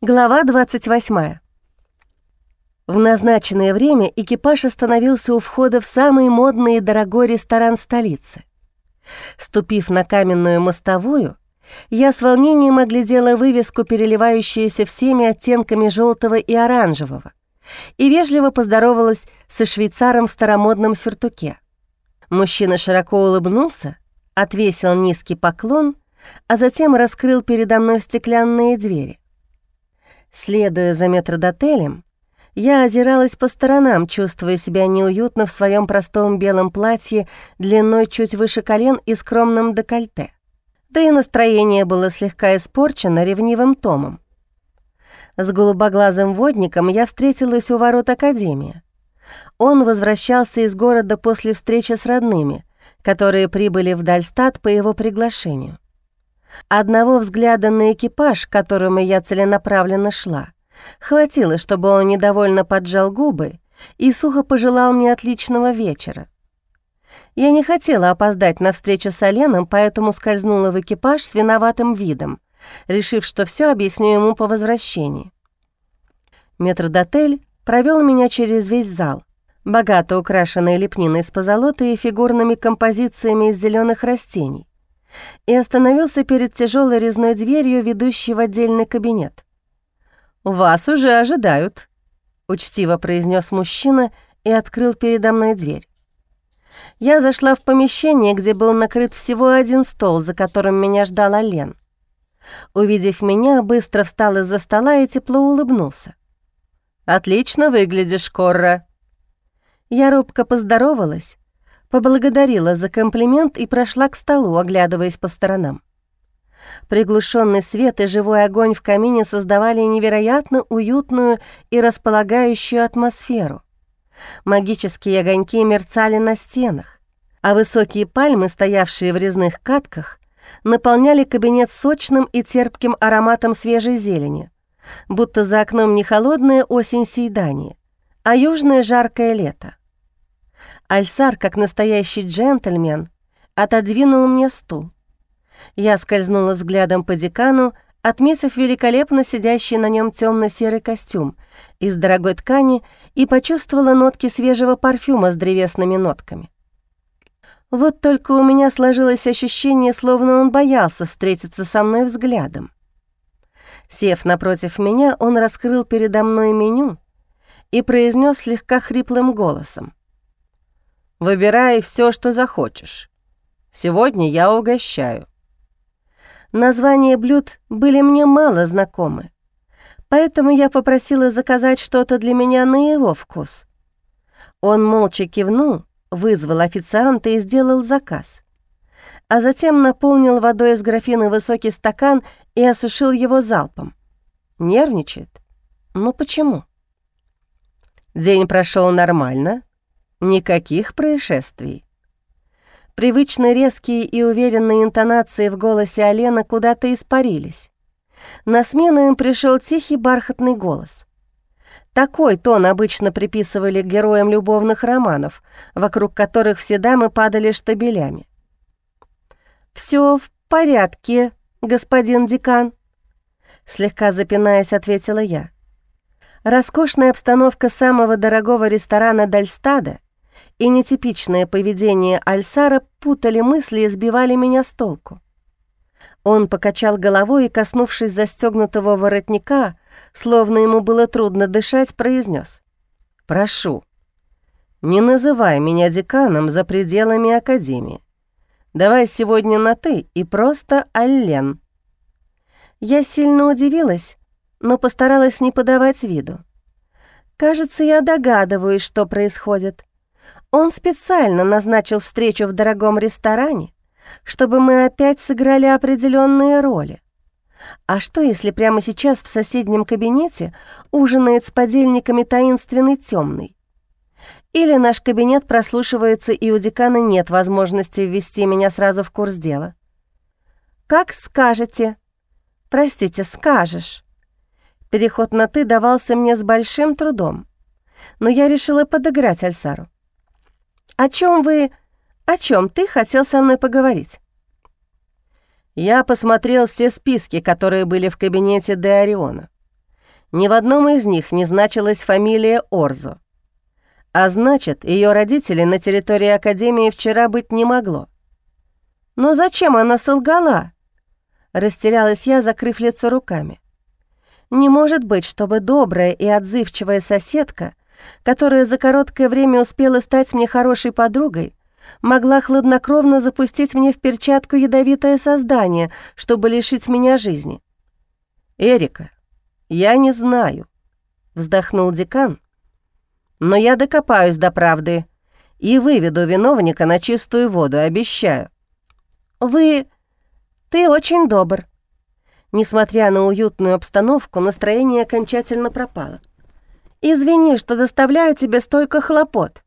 Глава 28. В назначенное время экипаж остановился у входа в самый модный и дорогой ресторан столицы. Ступив на каменную мостовую, я с волнением оглядела вывеску, переливающуюся всеми оттенками желтого и оранжевого, и вежливо поздоровалась со швейцаром в старомодном сюртуке. Мужчина широко улыбнулся, отвесил низкий поклон, а затем раскрыл передо мной стеклянные двери. Следуя за метродотелем, я озиралась по сторонам, чувствуя себя неуютно в своем простом белом платье длиной чуть выше колен и скромном декольте. Да и настроение было слегка испорчено ревнивым томом. С голубоглазым водником я встретилась у ворот Академии. Он возвращался из города после встречи с родными, которые прибыли в Дальстат по его приглашению. Одного взгляда на экипаж, к которому я целенаправленно шла, хватило, чтобы он недовольно поджал губы и сухо пожелал мне отличного вечера. Я не хотела опоздать на встречу с Оленом, поэтому скользнула в экипаж с виноватым видом, решив, что все объясню ему по возвращении. Метрдотель провел меня через весь зал, богато украшенный лепниной из позолоты и фигурными композициями из зеленых растений и остановился перед тяжелой резной дверью, ведущей в отдельный кабинет. «Вас уже ожидают», — учтиво произнес мужчина и открыл передо мной дверь. Я зашла в помещение, где был накрыт всего один стол, за которым меня ждала Лен. Увидев меня, быстро встал из-за стола и тепло улыбнулся. «Отлично выглядишь, Корра». Я робко поздоровалась, поблагодарила за комплимент и прошла к столу, оглядываясь по сторонам. Приглушенный свет и живой огонь в камине создавали невероятно уютную и располагающую атмосферу. Магические огоньки мерцали на стенах, а высокие пальмы, стоявшие в резных катках, наполняли кабинет сочным и терпким ароматом свежей зелени, будто за окном не холодная осень сейдания, а южное жаркое лето. Альсар, как настоящий джентльмен, отодвинул мне стул. Я скользнула взглядом по декану, отметив великолепно сидящий на нем темно серый костюм из дорогой ткани и почувствовала нотки свежего парфюма с древесными нотками. Вот только у меня сложилось ощущение, словно он боялся встретиться со мной взглядом. Сев напротив меня, он раскрыл передо мной меню и произнес слегка хриплым голосом. Выбирай все, что захочешь. Сегодня я угощаю». Названия блюд были мне мало знакомы, поэтому я попросила заказать что-то для меня на его вкус. Он молча кивнул, вызвал официанта и сделал заказ, а затем наполнил водой из графина высокий стакан и осушил его залпом. Нервничает? Ну почему? День прошел нормально, Никаких происшествий. Привычно резкие и уверенные интонации в голосе Алена куда-то испарились. На смену им пришел тихий бархатный голос. Такой тон обычно приписывали героям любовных романов, вокруг которых все дамы падали штабелями. Все в порядке, господин декан», — слегка запинаясь, ответила я. Роскошная обстановка самого дорогого ресторана Дальстада — и нетипичное поведение Альсара путали мысли и сбивали меня с толку. Он покачал головой и, коснувшись застегнутого воротника, словно ему было трудно дышать, произнес: «Прошу, не называй меня деканом за пределами Академии. Давай сегодня на «ты» и просто Аллен». Я сильно удивилась, но постаралась не подавать виду. Кажется, я догадываюсь, что происходит. Он специально назначил встречу в дорогом ресторане, чтобы мы опять сыграли определенные роли. А что, если прямо сейчас в соседнем кабинете ужинает с подельниками таинственный темный? Или наш кабинет прослушивается, и у декана нет возможности ввести меня сразу в курс дела? Как скажете. Простите, скажешь. Переход на «ты» давался мне с большим трудом, но я решила подыграть Альсару. «О чем вы... О чем ты хотел со мной поговорить?» Я посмотрел все списки, которые были в кабинете Де Ориона. Ни в одном из них не значилась фамилия Орзо. А значит, ее родителей на территории Академии вчера быть не могло. Но зачем она солгала? Растерялась я, закрыв лицо руками. Не может быть, чтобы добрая и отзывчивая соседка, которая за короткое время успела стать мне хорошей подругой, могла хладнокровно запустить мне в перчатку ядовитое создание, чтобы лишить меня жизни. «Эрика, я не знаю», — вздохнул декан, «но я докопаюсь до правды и выведу виновника на чистую воду, обещаю». «Вы... ты очень добр». Несмотря на уютную обстановку, настроение окончательно пропало. «Извини, что доставляю тебе столько хлопот».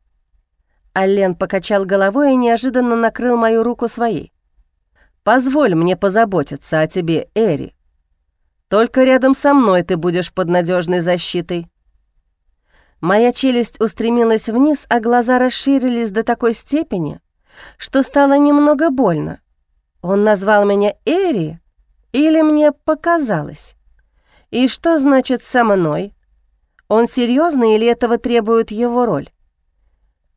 Аллен покачал головой и неожиданно накрыл мою руку своей. «Позволь мне позаботиться о тебе, Эри. Только рядом со мной ты будешь под надежной защитой». Моя челюсть устремилась вниз, а глаза расширились до такой степени, что стало немного больно. Он назвал меня Эри или мне показалось? И что значит «со мной»? Он серьезно или этого требует его роль?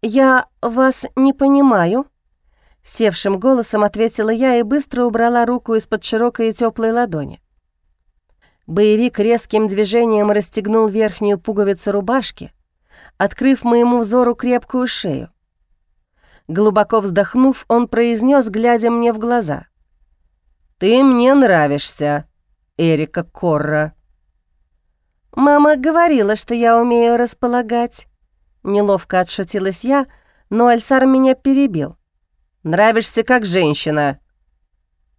«Я вас не понимаю», — севшим голосом ответила я и быстро убрала руку из-под широкой и теплой ладони. Боевик резким движением расстегнул верхнюю пуговицу рубашки, открыв моему взору крепкую шею. Глубоко вздохнув, он произнес, глядя мне в глаза. «Ты мне нравишься, Эрика Корра». «Мама говорила, что я умею располагать», Неловко отшутилась я, но Альсар меня перебил. «Нравишься как женщина».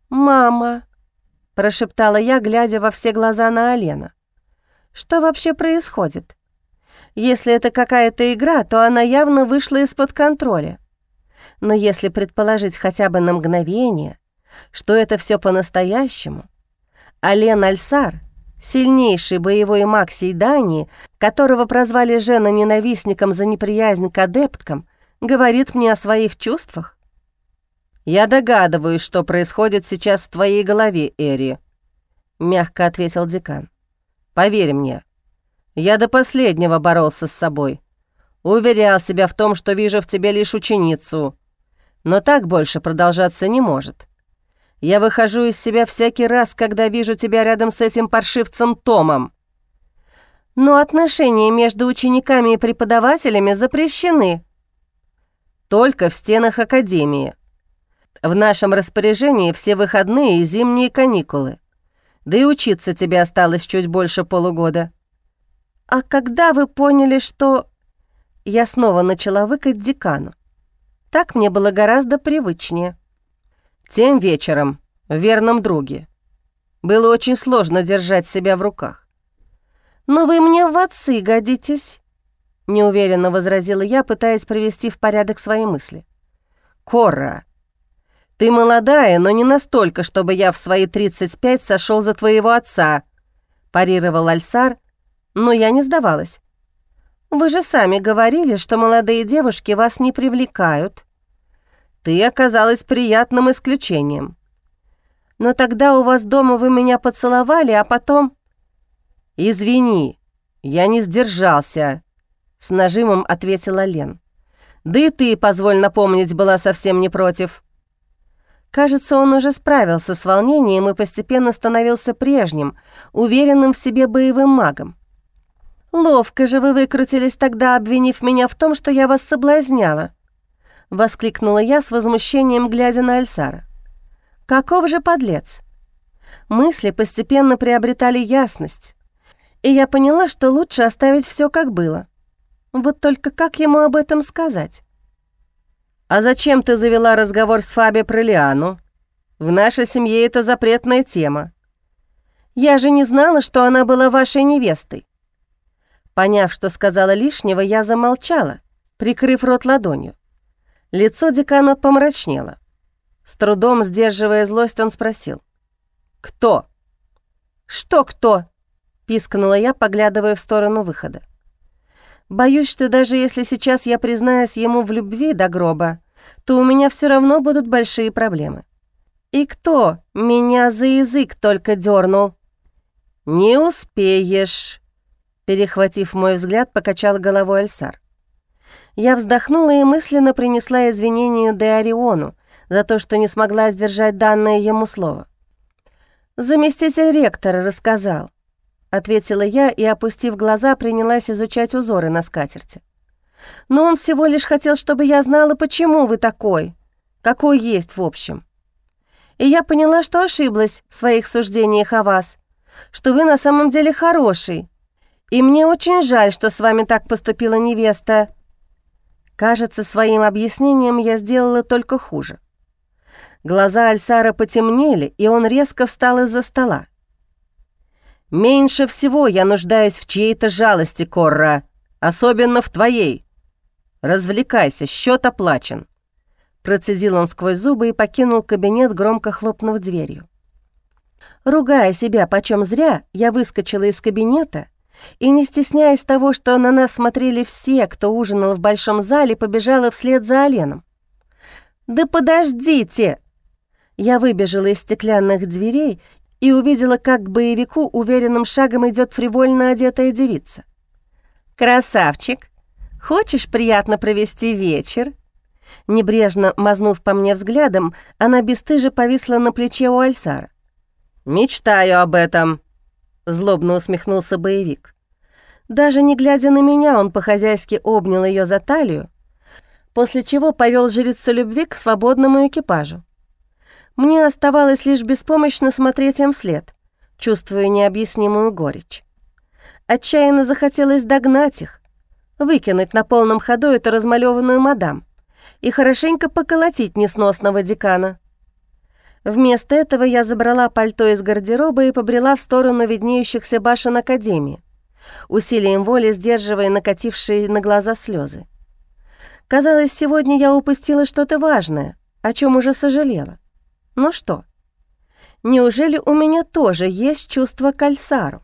«Мама», — прошептала я, глядя во все глаза на Алена. «Что вообще происходит? Если это какая-то игра, то она явно вышла из-под контроля. Но если предположить хотя бы на мгновение, что это все по-настоящему, Ален Альсар сильнейший боевой маг Сейдании, которого прозвали Жена ненавистником за неприязнь к адепткам, говорит мне о своих чувствах? «Я догадываюсь, что происходит сейчас в твоей голове, Эри», — мягко ответил декан. «Поверь мне, я до последнего боролся с собой. Уверял себя в том, что вижу в тебе лишь ученицу. Но так больше продолжаться не может. Я выхожу из себя всякий раз, когда вижу тебя рядом с этим паршивцем Томом. Но отношения между учениками и преподавателями запрещены. Только в стенах академии. В нашем распоряжении все выходные и зимние каникулы. Да и учиться тебе осталось чуть больше полугода. А когда вы поняли, что... Я снова начала выкать декану. Так мне было гораздо привычнее. Тем вечером, в верном друге. Было очень сложно держать себя в руках. «Но вы мне в отцы годитесь», — неуверенно возразила я, пытаясь привести в порядок свои мысли. «Корра, ты молодая, но не настолько, чтобы я в свои 35 сошел за твоего отца», — парировал Альсар, но я не сдавалась. «Вы же сами говорили, что молодые девушки вас не привлекают». Ты оказалась приятным исключением. Но тогда у вас дома вы меня поцеловали, а потом... Извини, я не сдержался, с нажимом ответила Лен. Да и ты, позволь напомнить, была совсем не против. Кажется, он уже справился с волнением и постепенно становился прежним, уверенным в себе боевым магом. «Ловко же вы выкрутились тогда, обвинив меня в том, что я вас соблазняла. — воскликнула я с возмущением, глядя на Альсара. «Каков же подлец!» Мысли постепенно приобретали ясность, и я поняла, что лучше оставить все как было. Вот только как ему об этом сказать? «А зачем ты завела разговор с Фаби про Лиану? В нашей семье это запретная тема. Я же не знала, что она была вашей невестой». Поняв, что сказала лишнего, я замолчала, прикрыв рот ладонью. Лицо декана помрачнело. С трудом сдерживая злость, он спросил. «Кто?» «Что кто?» — пискнула я, поглядывая в сторону выхода. «Боюсь, что даже если сейчас я признаюсь ему в любви до гроба, то у меня все равно будут большие проблемы. И кто меня за язык только дернул? «Не успеешь», Перехватив мой взгляд, покачал головой Альсар. Я вздохнула и мысленно принесла извинения Деориону за то, что не смогла сдержать данное ему слово. «Заместитель ректора рассказал», — ответила я и, опустив глаза, принялась изучать узоры на скатерти. «Но он всего лишь хотел, чтобы я знала, почему вы такой, какой есть в общем. И я поняла, что ошиблась в своих суждениях о вас, что вы на самом деле хороший, и мне очень жаль, что с вами так поступила невеста». Кажется, своим объяснением я сделала только хуже. Глаза Альсара потемнели, и он резко встал из-за стола. «Меньше всего я нуждаюсь в чьей-то жалости, Корра, особенно в твоей. Развлекайся, счет оплачен». Процедил он сквозь зубы и покинул кабинет, громко хлопнув дверью. Ругая себя почем зря, я выскочила из кабинета и, не стесняясь того, что на нас смотрели все, кто ужинал в большом зале, побежала вслед за Оленом. «Да подождите!» Я выбежала из стеклянных дверей и увидела, как к боевику уверенным шагом идет фривольно одетая девица. «Красавчик! Хочешь приятно провести вечер?» Небрежно мазнув по мне взглядом, она бесстыже повисла на плече у Альсара. «Мечтаю об этом», — злобно усмехнулся боевик. Даже не глядя на меня, он по-хозяйски обнял ее за талию, после чего повел жрицу любви к свободному экипажу. Мне оставалось лишь беспомощно смотреть им вслед, чувствуя необъяснимую горечь. Отчаянно захотелось догнать их, выкинуть на полном ходу эту размалеванную мадам и хорошенько поколотить несносного декана. Вместо этого я забрала пальто из гардероба и побрела в сторону виднеющихся башен Академии, усилием воли сдерживая накатившие на глаза слезы. Казалось, сегодня я упустила что-то важное, о чем уже сожалела. Ну что, неужели у меня тоже есть чувство к Альсару?